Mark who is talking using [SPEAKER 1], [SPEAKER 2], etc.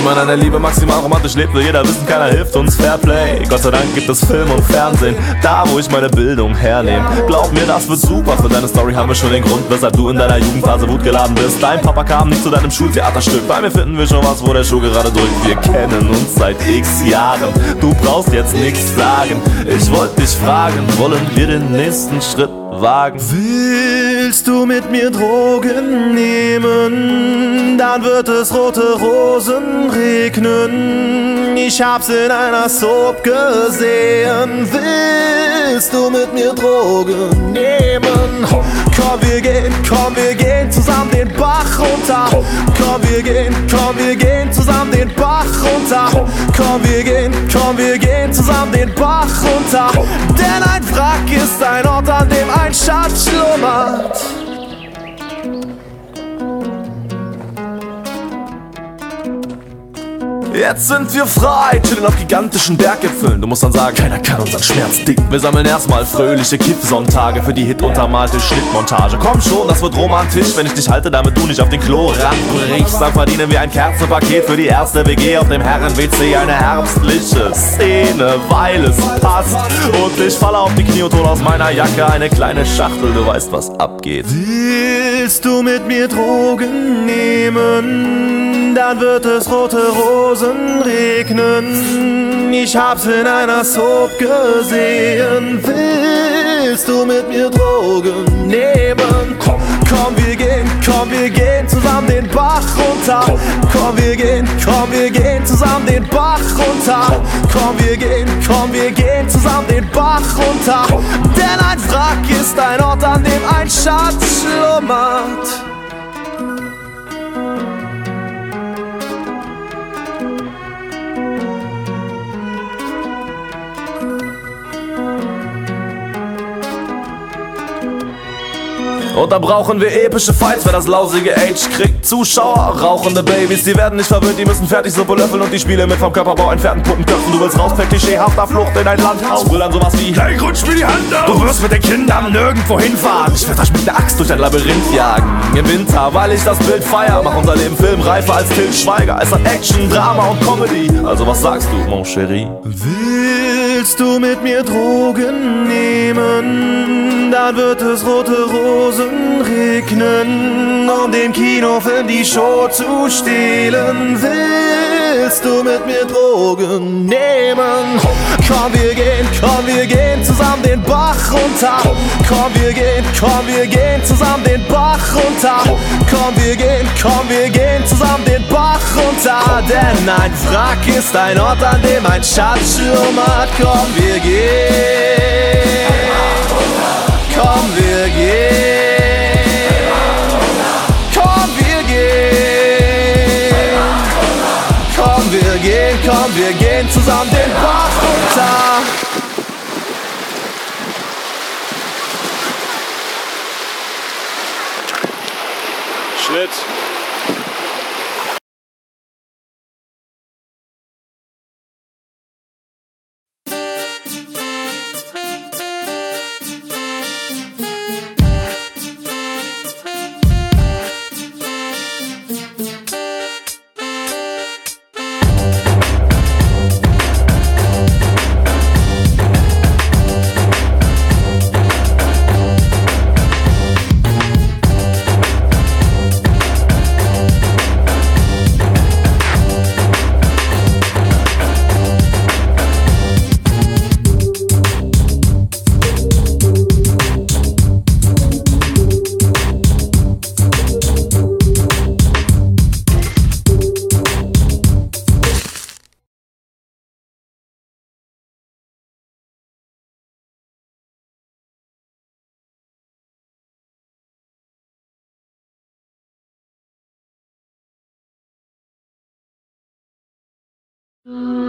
[SPEAKER 1] Wie man eine Liebe maximal romantisch lebt, will jeder wissen, keiner hilft uns Fairplay. Gott sei Dank gibt es Film und Fernsehen, da wo ich meine Bildung hernehme. Glaub mir, das wird super. Für deine Story haben wir schon den Grund, weshalb du in deiner Jugendphase wutgeladen bist. Dein Papa kam nicht zu deinem Schultheaterstück. Bei mir finden wir schon was, wo der Schuh gerade drückt. Wir kennen uns seit x Jahren. Du brauchst jetzt nichts sagen. Ich wollte dich fragen, wollen wir den nächsten Schritt wagen?
[SPEAKER 2] Willst du mit mir Drogen nehmen? Dann wird es rote Rosen regnen. Ich hab's in einer Soap gesehen. Willst du mit mir Drogen nehmen? Komm, wir gehen, komm, wir gehen zusammen den Bach runter. Komm, wir gehen, komm, wir gehen zusammen den Bach runter. Komm, wir gehen, komm, wir gehen zusammen den Bach runter. Denn ein Wrack ist ein Ort, an dem ein Schatz
[SPEAKER 1] Jetzt sind wir frei, chillen auf gigantischen Berggipfeln. Du musst dann sagen, keiner kann unseren Schmerz dicken. Wir sammeln erstmal fröhliche Kippsonntage für die hituntermalte Schnittmontage. Komm schon, das wird romantisch, wenn ich dich halte, damit du nicht auf den Klo ranbrichst. Dann verdienen wir ein Kerzenpaket für die erste WG auf dem Herren-WC. Eine herbstliche Szene, weil es passt. Und ich falle auf die Knie und hol aus meiner Jacke eine kleine Schachtel. Du weißt, was abgeht.
[SPEAKER 2] Willst du mit mir Drogen nehmen? Dann wird es rote Rosen regnen. Ich hab's in einer Soap gesehen. Willst du mit mir Drogen nehmen? Komm, komm, wir gehen, komm, wir gehen zusammen den Bach runter. Komm, wir gehen, komm, wir gehen zusammen den Bach runter. Komm, wir gehen, komm, wir gehen zusammen den Bach runter. Denn ein Wrack ist ein Ort, an dem ein Schatz schlummert.
[SPEAKER 1] Und da brauchen wir epische Fights, wer das lausige Age kriegt. Zuschauer, rauchende Babys, die werden nicht verwöhnt, die müssen fertig Suppe löffeln und die Spiele mit vom Körperbau entfernten Puppenköpfen. Du willst raus per klischeehafter Flucht in ein Landhaus. Will dann sowas wie, hey, rutsch mir die Hand auf. Du wirst mit den Kindern nirgendwo hinfahren. Ich werd euch mit der Axt durch ein Labyrinth jagen. Im Winter, weil ich das Bild feier, mach unser Leben filmreifer als Til Schweiger. Es hat Action, Drama und Comedy. Also was sagst du, mon chéri?
[SPEAKER 2] Willst du mit mir Drogen nehmen? Dann wird es rote Rosen regnen, um dem Kinofilm die Show zu stehlen. Willst du mit mir Drogen nehmen? Komm, wir gehen, komm, wir gehen zusammen den Bach runter. Komm, wir gehen, komm, wir gehen zusammen den Bach runter. Komm, wir gehen, komm, wir gehen zusammen runter. Denn ein Wrack ist ein Ort, an dem ein Schatz schlummert. Komm, wir gehen. Komm, wir gehen. Komm, wir gehen. Komm, wir gehen, komm, wir gehen zusammen den Bach runter.
[SPEAKER 3] Schnitt. Mm.